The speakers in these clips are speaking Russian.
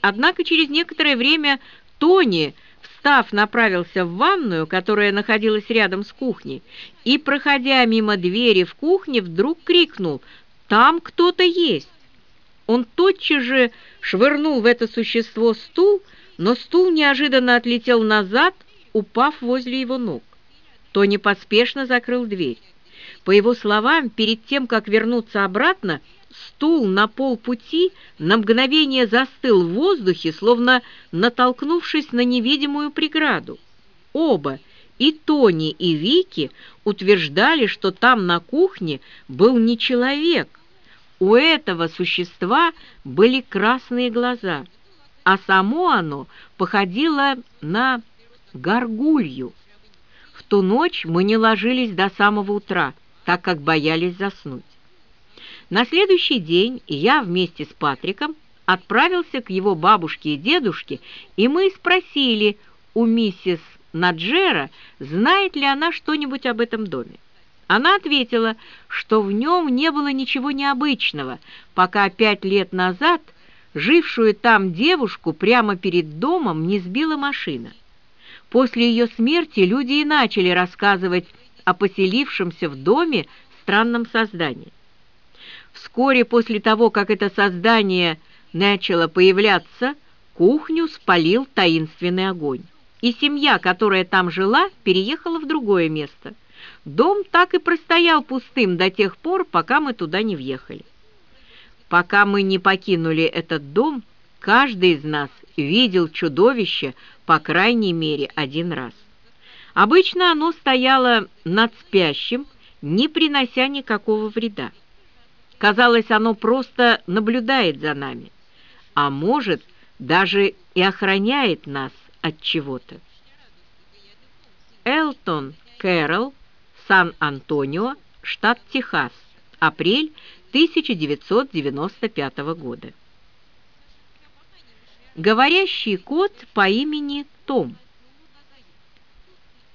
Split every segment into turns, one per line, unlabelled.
Однако через некоторое время Тони, встав, направился в ванную, которая находилась рядом с кухней, и, проходя мимо двери в кухне, вдруг крикнул «Там кто-то есть!». Он тотчас же швырнул в это существо стул, но стул неожиданно отлетел назад, упав возле его ног. Тони поспешно закрыл дверь. По его словам, перед тем, как вернуться обратно, стул на полпути на мгновение застыл в воздухе, словно натолкнувшись на невидимую преграду. Оба, и Тони, и Вики, утверждали, что там на кухне был не человек, у этого существа были красные глаза, а само оно походило на горгулью. В ту ночь мы не ложились до самого утра, так как боялись заснуть. На следующий день я вместе с Патриком отправился к его бабушке и дедушке, и мы спросили у миссис Наджера, знает ли она что-нибудь об этом доме. Она ответила, что в нем не было ничего необычного, пока пять лет назад жившую там девушку прямо перед домом не сбила машина. После ее смерти люди и начали рассказывать о поселившемся в доме странном создании. Вскоре после того, как это создание начало появляться, кухню спалил таинственный огонь, и семья, которая там жила, переехала в другое место – Дом так и простоял пустым до тех пор, пока мы туда не въехали. Пока мы не покинули этот дом, каждый из нас видел чудовище по крайней мере один раз. Обычно оно стояло над спящим, не принося никакого вреда. Казалось, оно просто наблюдает за нами, а может, даже и охраняет нас от чего-то. Элтон Кэрролл Сан-Антонио, штат Техас, апрель 1995 года. Говорящий кот по имени Том.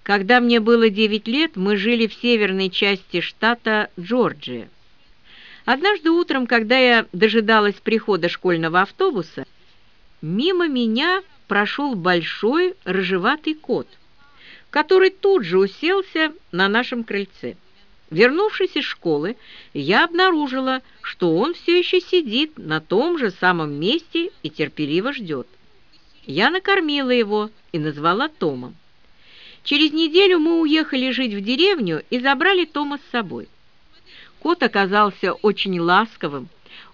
Когда мне было 9 лет, мы жили в северной части штата Джорджия. Однажды утром, когда я дожидалась прихода школьного автобуса, мимо меня прошел большой рыжеватый кот – который тут же уселся на нашем крыльце. Вернувшись из школы, я обнаружила, что он все еще сидит на том же самом месте и терпеливо ждет. Я накормила его и назвала Томом. Через неделю мы уехали жить в деревню и забрали Тома с собой. Кот оказался очень ласковым.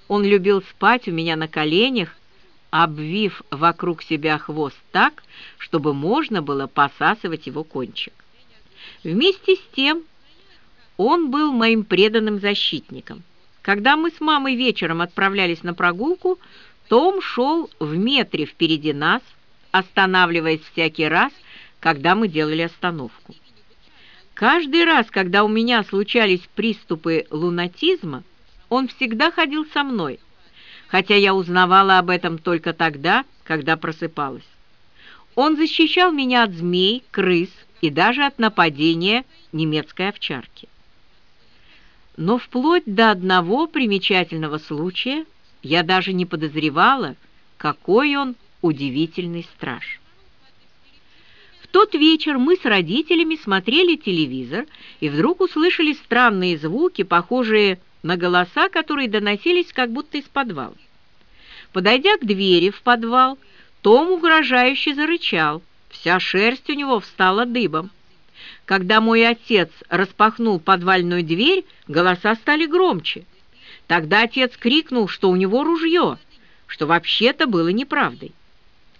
Он любил спать у меня на коленях обвив вокруг себя хвост так, чтобы можно было посасывать его кончик. Вместе с тем он был моим преданным защитником. Когда мы с мамой вечером отправлялись на прогулку, Том шел в метре впереди нас, останавливаясь всякий раз, когда мы делали остановку. Каждый раз, когда у меня случались приступы лунатизма, он всегда ходил со мной – хотя я узнавала об этом только тогда, когда просыпалась. Он защищал меня от змей, крыс и даже от нападения немецкой овчарки. Но вплоть до одного примечательного случая я даже не подозревала, какой он удивительный страж. Тот вечер мы с родителями смотрели телевизор и вдруг услышали странные звуки, похожие на голоса, которые доносились как будто из подвала. Подойдя к двери в подвал, Том угрожающе зарычал. Вся шерсть у него встала дыбом. Когда мой отец распахнул подвальную дверь, голоса стали громче. Тогда отец крикнул, что у него ружье, что вообще-то было неправдой.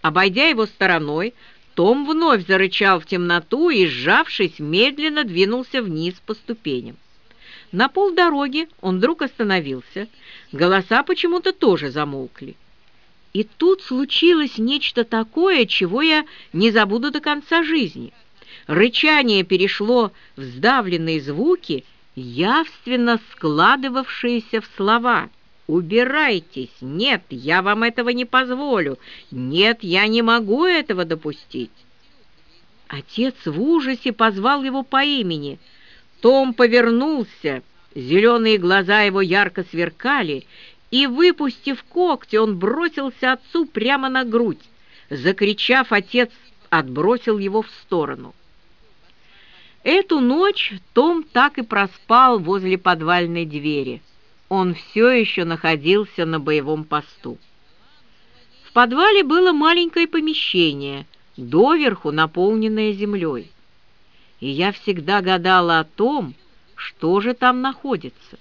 Обойдя его стороной, том вновь зарычал в темноту и, сжавшись, медленно двинулся вниз по ступеням. На полдороги он вдруг остановился. Голоса почему-то тоже замолкли. И тут случилось нечто такое, чего я не забуду до конца жизни. Рычание перешло в сдавленные звуки, явственно складывавшиеся в слова. «Убирайтесь! Нет, я вам этого не позволю! Нет, я не могу этого допустить!» Отец в ужасе позвал его по имени – том повернулся, зеленые глаза его ярко сверкали, и, выпустив когти, он бросился отцу прямо на грудь. Закричав, отец отбросил его в сторону. Эту ночь Том так и проспал возле подвальной двери. Он все еще находился на боевом посту. В подвале было маленькое помещение, доверху наполненное землей. И я всегда гадала о том, что же там находится.